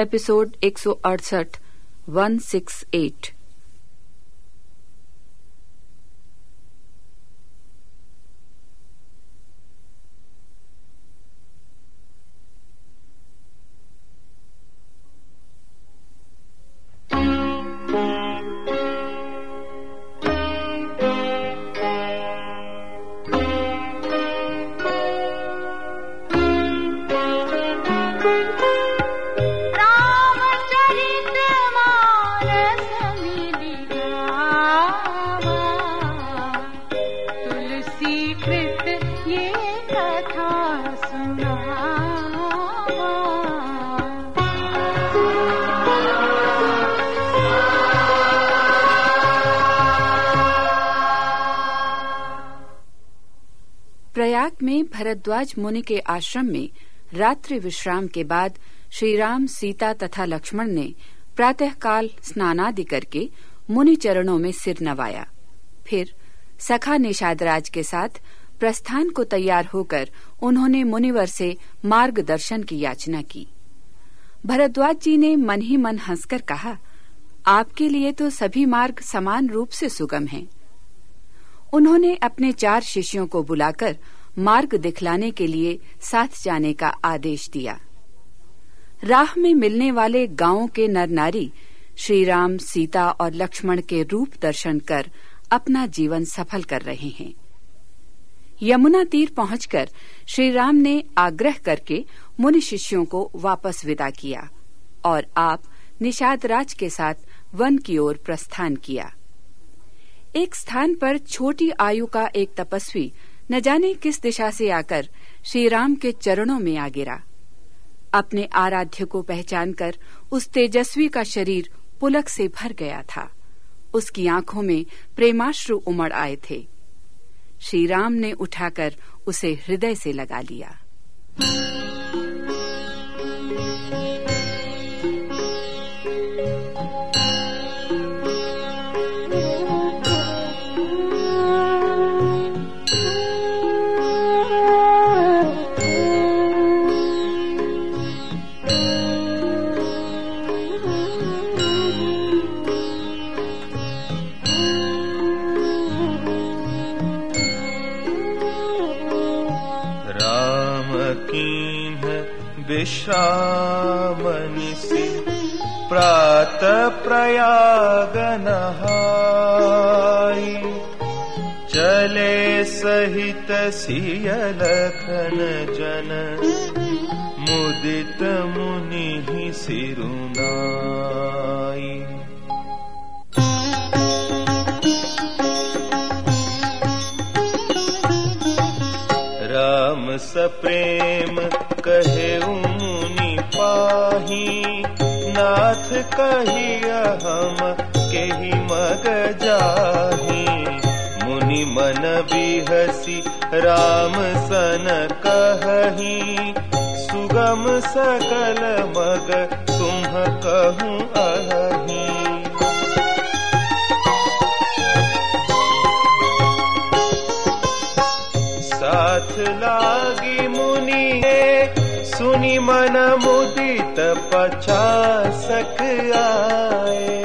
Episode एक सौ अड़सठ वन सिक्स एट भरद्वाज मुनि के आश्रम में रात्रि विश्राम के बाद श्री राम सीता तथा लक्ष्मण ने प्रातःकाल स्नानादि करके मुनि चरणों में सिर नवाया फिर सखा निषादराज के साथ प्रस्थान को तैयार होकर उन्होंने मुनिवर से मार्गदर्शन की याचना की भरद्वाज जी ने मन ही मन हंसकर कहा, आपके लिए तो सभी मार्ग समान रूप से सुगम हैं। उन्होंने अपने चार शिष्यों को बुलाकर मार्ग दिखलाने के लिए साथ जाने का आदेश दिया। राह में मिलने वाले गाँवों के नर नारी श्री राम सीता और लक्ष्मण के रूप दर्शन कर अपना जीवन सफल कर रहे हैं। यमुना तीर पहुंचकर श्री राम ने आग्रह करके मुनि शिष्यों को वापस विदा किया और आप निषाद राज के साथ वन की ओर प्रस्थान किया। एक स्थान पर छोटी आयु का एक तपस्वी न जाने किस दिशा से आकर श्री राम के चरणों में आ गिरा। अपने आराध्य को पहचान कर उस तेजस्वी का शरीर पुलक से भर गया था। उसकी आँखों में प्रेमाश्रु उमड़ आए थे। श्री राम ने उठाकर उसे हृदय से लगा लिया। विश्रामनिसि प्रात प्रयाग नहाई चले सहित सियलखन जन मुदित मुनि सिरुनाई सप्रेम कहे मुनि पाही। नाथ कही हम केही मग जाही। मुनि मन बिहसी राम सन कही। सुगम सकल मग तुम कहूँ अही सुनी मन मुदित पछा सक आए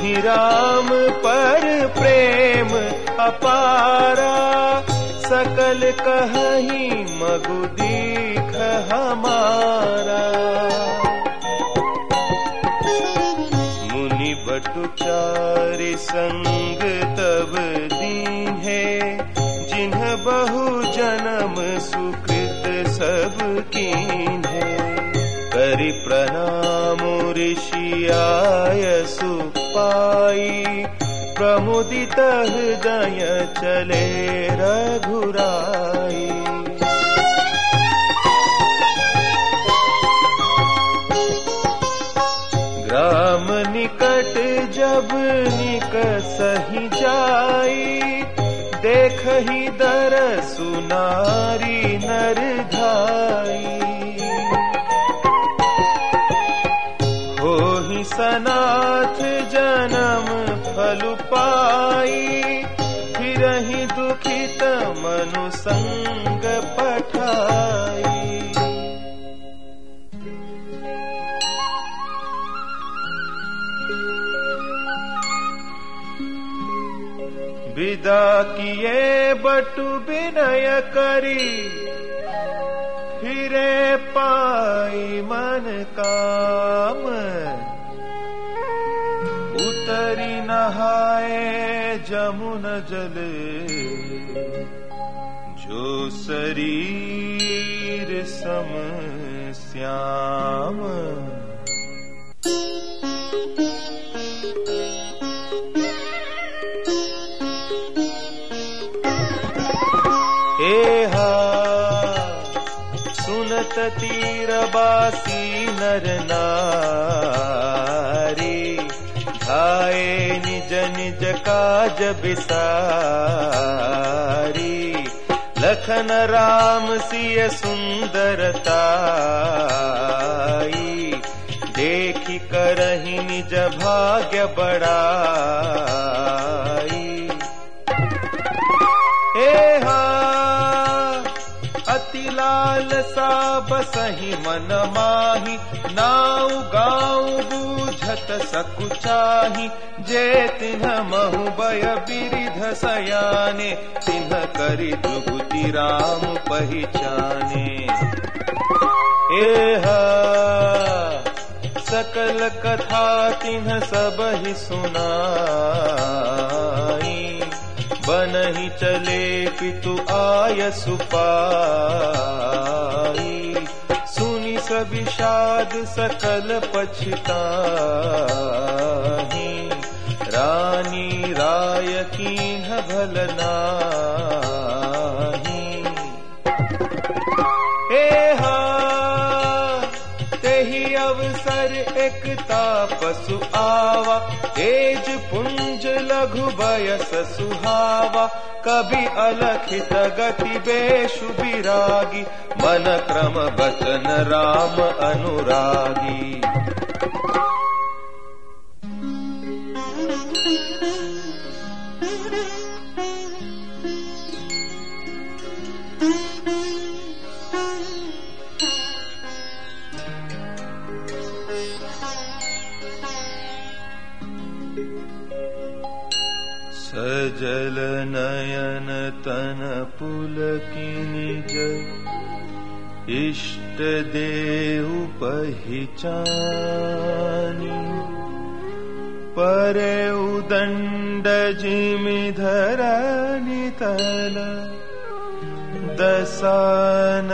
ही राम पर प्रेम अपारा। सकल कहीं मगु दीख हमारा। मुनि बटु चारि संग बहु जन्म सुकृत सब कीन्हे करि प्रणाम ऋषियाय प्रमुदित हृदय चले रघुराई। ग्राम निकट जब निक सही दर सुनारी नर धाई हो ही सनाथ जन्म फल पाई। फिर दुखित मनु संग पठाई विदा किए, बटु विनय करी। फिरे पाई मन काम। उतरी नहाए जमुन जले। जो शरीर सम श्याम। तीरबासी नर नारी धाये निज निज काज बिसारी। लखन राम सिय सुंदरताई देखी करही निज भाग्य बड़ाई। एहा अति लाल सा बसही मन माही नाउ गाँव बूझत सकुचाही जे तिन्ह महु बय बिरिध सयाने तिन्ह करी जुगुति राम पहिचाने। एहा सकल कथा तिन्ह सब ही सुनाई बनहि चले पितु आय सुपाई सुनि सविषाद सकल पछताही। रानी राय कीन भलनाही तेहि अवसर एक तापसु आवा तेज पुंज लघु बयस सुहावा कभी अलखित गति बेशु विरागी मन क्रम बचन राम अनुरागी जलनयन तन पुलकिनि इष्ट देव पहिचानि। परे उदण्ड जलनयनतन पुलकिनिज इष्टण्डजिमि धर दशान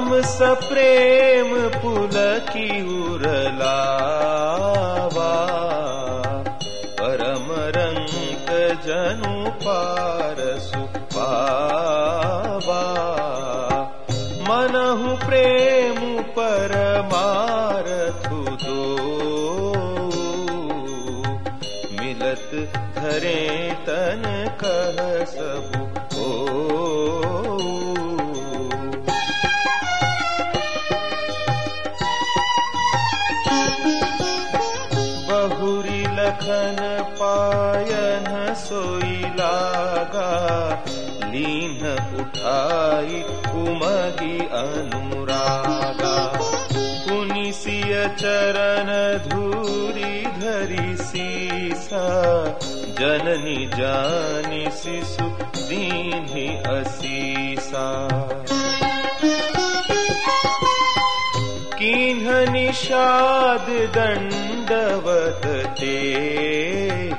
राम सप्रेम पुलकी उरलावा परम रंग जनु पारसु पावा। मनहु प्रेम परमारथु दो। मिलत धरे तन कह सबु बहुरी लखन पायन सोई लागा। लीन उठाई उमगी अनुरागा। पुनिसिय चरण धूरी धरी सीसा। जननी जानी शिशु दीन्ही असीसा। किन्ह निषाद दंडवत ते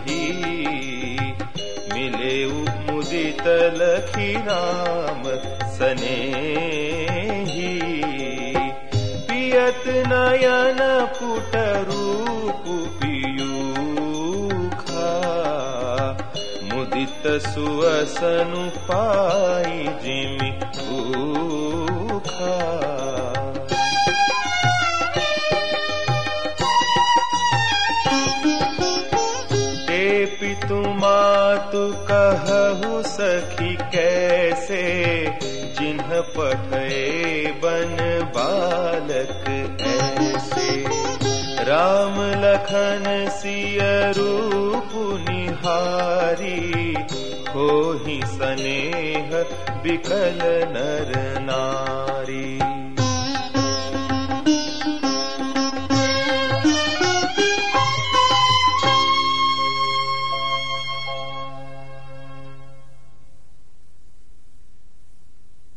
ही। मिले मुदित लखी राम सने ही पियत नयन पुट रूप पियूखा। मुदित सुअसनु पाई जिमि पितु मातु कहु सखी, कैसे? जिन्ह पठे बन बालक ऐसे। राम लखन सिय रूप निहारी हो ही स्नेह विकल नर नारी।